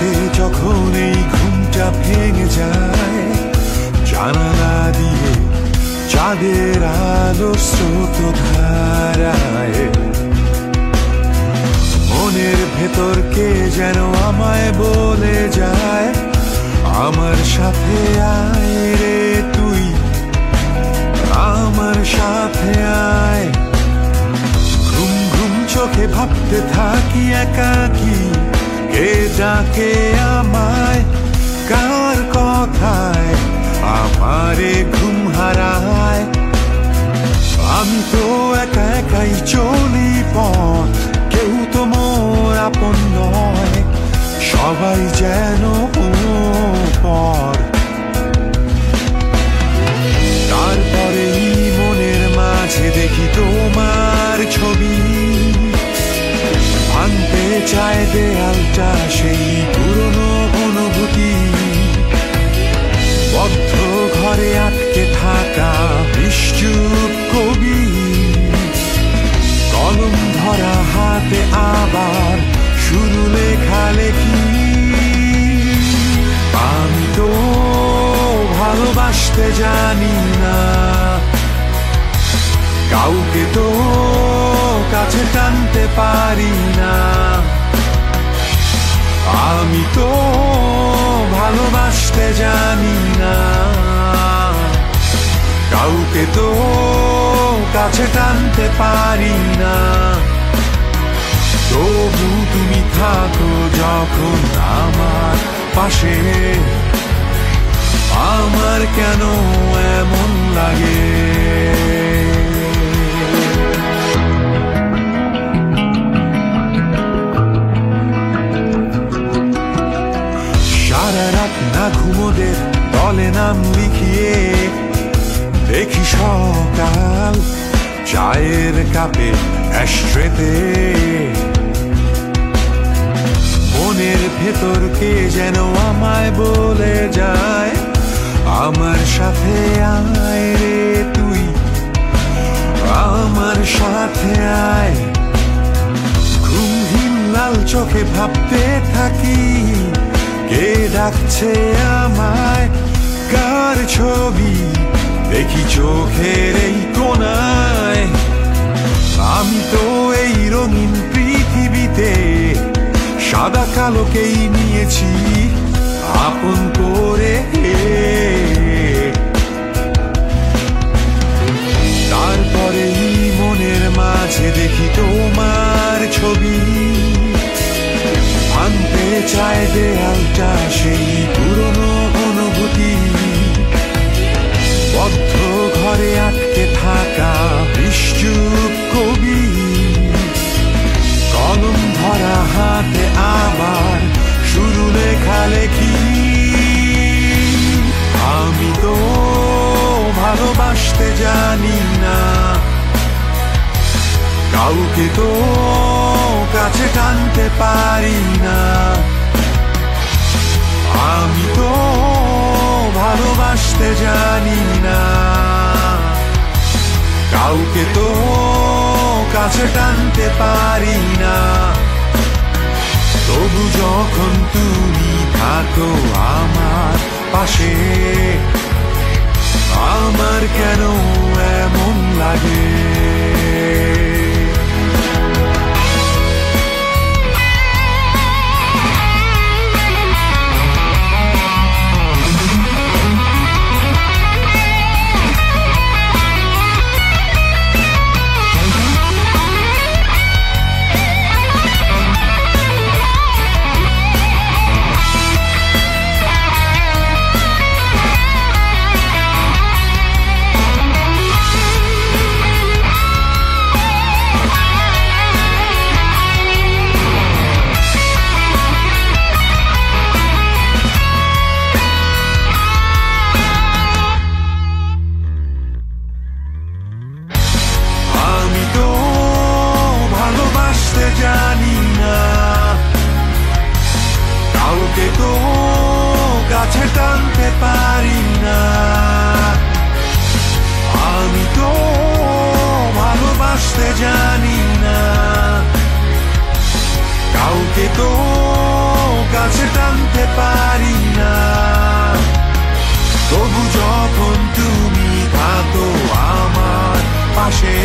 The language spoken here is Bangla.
রাতে যখন এই ঘুমটা ভেঙে যায়, জানালা দিয়ে চাঁদের আলোর স্রোত মনের ভেতর কে যেন আমায় বলে যায়, আমার সাথে আয় রে তুই, আমার সাথে আয়। ঘুম ঘুম চোখে ভাবতে থাকি একা ডাকে আমায়, কার কথায় আমারে ঘুম হারায়? আমি তো একা একাই চলি পথ, কেউ তো মোর আপন নয়। সবাই যেন নিশ্চুপ কবি। কলম ধরা, হাতে আবার শুরু লেখালেখি। আমি তো ভালোবাসতে জানি না। কাউকে তো কাছে টানতে পারি না। আমি তো ভালোবাসতে জানি না। কাছে টানতে পারি না। তবু তুমি থাকো যখন আমার পাশে। আমার কেন এমন লাগে? সারা রাত না ঘুমোদের দলে নাম লিখিয়ে দেখি সকাল চায়ের কাপে অ্যাস্ট্রেতে মনের ভেতর কে যেন আমায় বলে যায়, আমার সাথে আয় রে তুই, আমার সাথে আয়। ঘুমহীন লাল চোখে ভাবতে থাকি, কে ডাকছে আমায়, কার ছবি? দেখি চোখের এই কোনায়। তো এই রঙিন পৃথিবীতে সাদা কালোকেই নিয়েছি আপন করে ভালোবাসতে জানি না। কাউকে তো কাছে টানতে পারি না। আমি তো ভালোবাসতে জানি না। কাউকে তো কাছে টানতে পারি না। তবু যখন তুমি থাকো আমার পাশে আমার কেন এমন লাগে বুঝতে পারি না। তবু যখন তুমি থাকো আমার পাশে